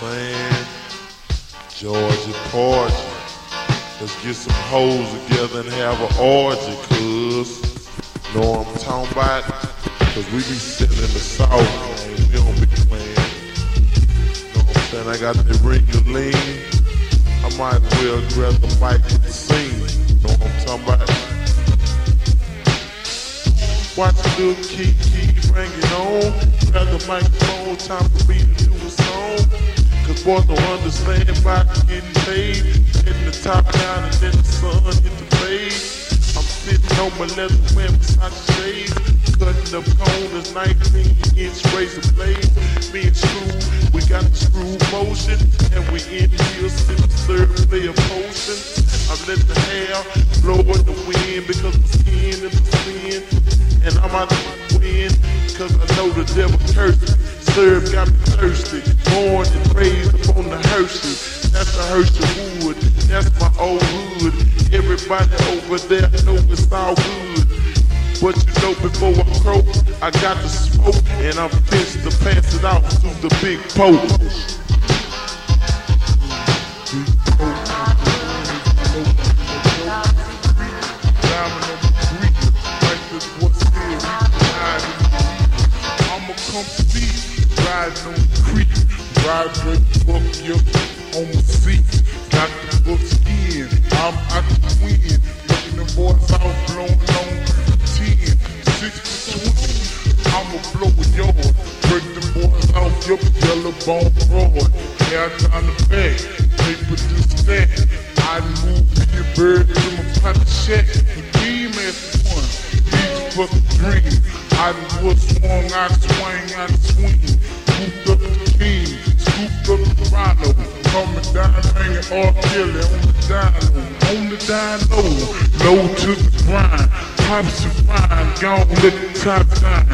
saying? Georgia Porgy. Let's get some hoes together and have an orgy, cuz. Know what I'm talking about? Cause we be sitting in the south, man. We don't be playing. Know what I'm saying? I got the ring lean. I might as well grab the mic and sing. Know what I'm talking about? Watch the little key, key, bring it on. Grab the microphone, time for me to do a song. Cause boys don't understand about getting paid. Hitting the top down and then the sun hit the fade. I'm sitting on my leather wearing Versace shades. Cutting up corners, 19 inch razor blades. Me and Screw, we got the screw motion. And we in here sipping syrup, play a potion. I let the hair blow in the wind because my skin is a sin. And I'm out to win because I know the devil cursed Syrup got me thirsty. Born and raised upon the Hershey. That's the Hershey wood. That's my old hood. Everybody over there know it's all good. But you know before I croak, I got the smoke and I'm pissed to pass it out to the big pope. I'm out the wind, making the boys out blowing on 10, 6 to 20. I'ma blow a yard, break the boys out your yellow bone broad. Hair down the back, paper to stack. I move me a bird to my potty shack, the beam at one. Each fucking dream. Hanging all killing on the dino. On the dino, low to the grind. Pops and fine, gone let the top shine.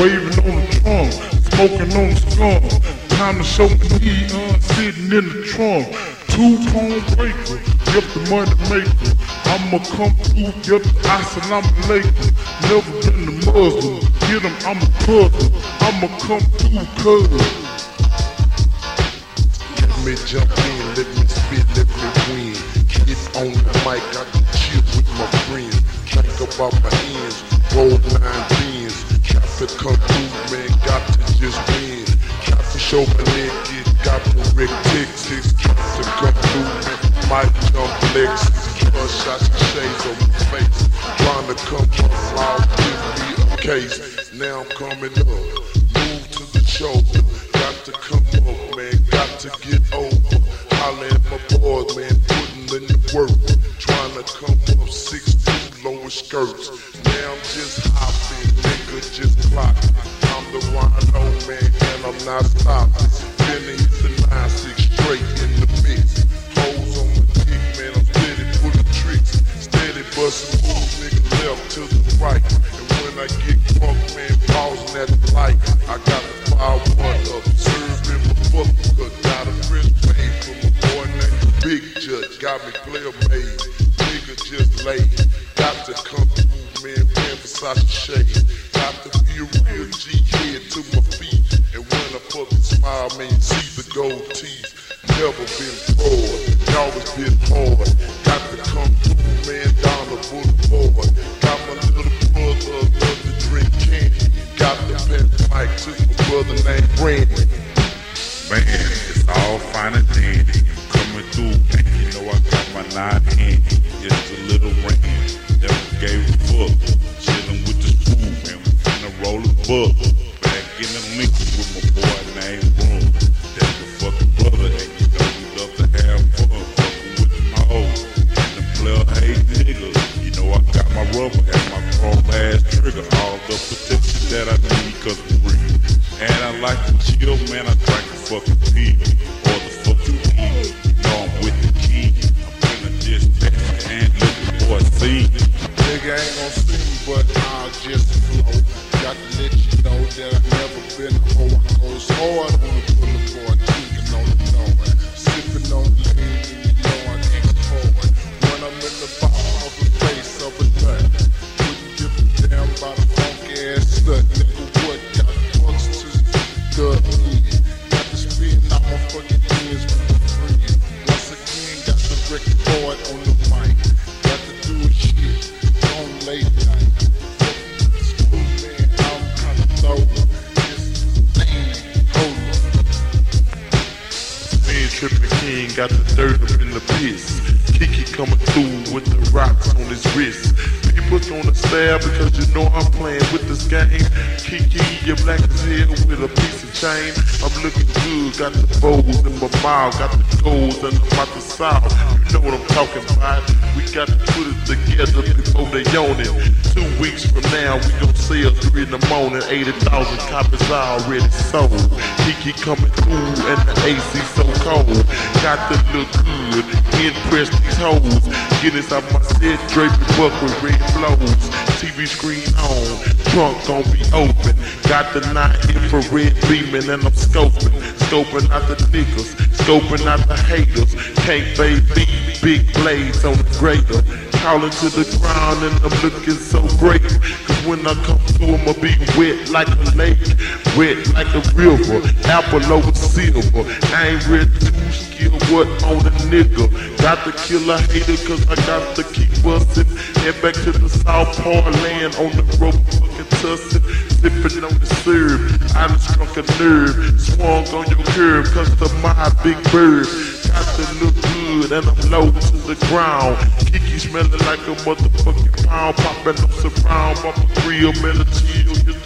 Waving on the trunk, smoking on the skunk. Time to show me he uh, sitting in the trunk. Two pone breaker, yep the money maker. I'ma come through, yep the assalamu alaikum. Never been a Muslim, get him, I'm a puzzle. I'ma come through, cuz. Me jump in, let me spit, let me win. Get on the mic, I can chill with my friends. Think about my ends, roll nine pins. Got come through, man, got to just win. Got to show my naked, got to wreck Texas. Got come through, man, might jump Lexus. Plus shots and shades on my face. Trying to come up, loud, give me a case. Now I'm coming up, move to the shoulder. Got to come to get over. Holla at my boys, man, putting in the work. Trying to come up six feet lower skirts. Now I'm just hopping, nigga, just clocking. I'm the rhino, man, and I'm not stopping. Hit the nine six straight in the mix. Hoes on my dick, man, I'm steady pulling tricks. Steady busting moves, nigga, left to the right. And when I get drunk, man, pausing at the light. I got Me made, nigga just laid. Got to come through, man, man, Versace to be a real G head to my feet. And when I fucking smile, man, you see the gold teeth. Never been forward, always been hard. Got to come through, man, down the boulevard. Got my little brother, love to drink candy. Got the pen mic to my brother named Brandon. Man, it's all fine and dandy. Coming through, man, you know I my nine handy. Just a little rain, never gave a fuck. Chillin' with the screw, man, we finna roll a buck. Nigga ain't gon' see me, but I'll just flow. Got to let you know that I never been a hoe. I goes hard on the boulevard, dirt in the piss. Keke coming through with the rocks on his wrist. People gonna stare because you know I'm playing with this game. Keke, you black hell with a piece of chain. I'm looking good, got the bows in my mouth, got the goals and I'm. Know what I'm talking about. We got to put it together before they own it. Two weeks from now, we gon' sell three in the morning. 80,000 copies already sold. Keke coming through and the AC so cold. Got to look good, impress these hoes. Get inside my set, draping buck with red flows. TV screen on, trunk gon' be open. Got the night infrared beaming and I'm scoping. Scoping out the niggas, scoping out the haters. Can't fade me, big blades on the grater. Calling to the ground and I'm looking so great. Cause when I come through, I'ma be wet like a lake, wet like a river, apple over silver. I ain't ready to skill what on a nigga. Got to kill a hater cause I got to keep bustin'. Head back to the South Park land on the road, fucking tussin'. Sippin' on the syrup, I done struck a nerve. Swung on your curve cause of my big bird. Got to look good and I'm low to the ground. Keke smellin' like a motherfucking pound. poppin' up surround, bump a grill,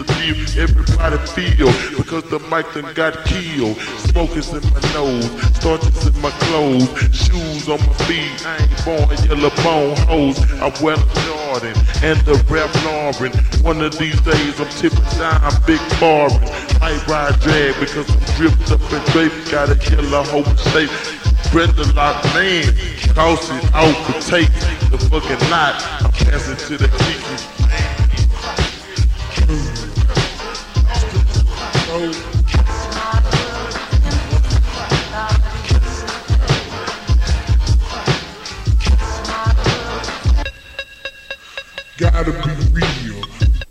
a a deal. Everybody feel because the mic done got killed. Smoke is in my nose, starches in my clothes, shoes on my feet. I ain't born yellow bone hoes. I wear the Jordan and the Ralph Lauren. One of these days I'm tipping down, big barring. I ride drag because I'm dripped up and draped. Gotta kill a whole shape. Brenda lock man, toss it out for take the fucking lot. I'm passing to the Keke. Gotta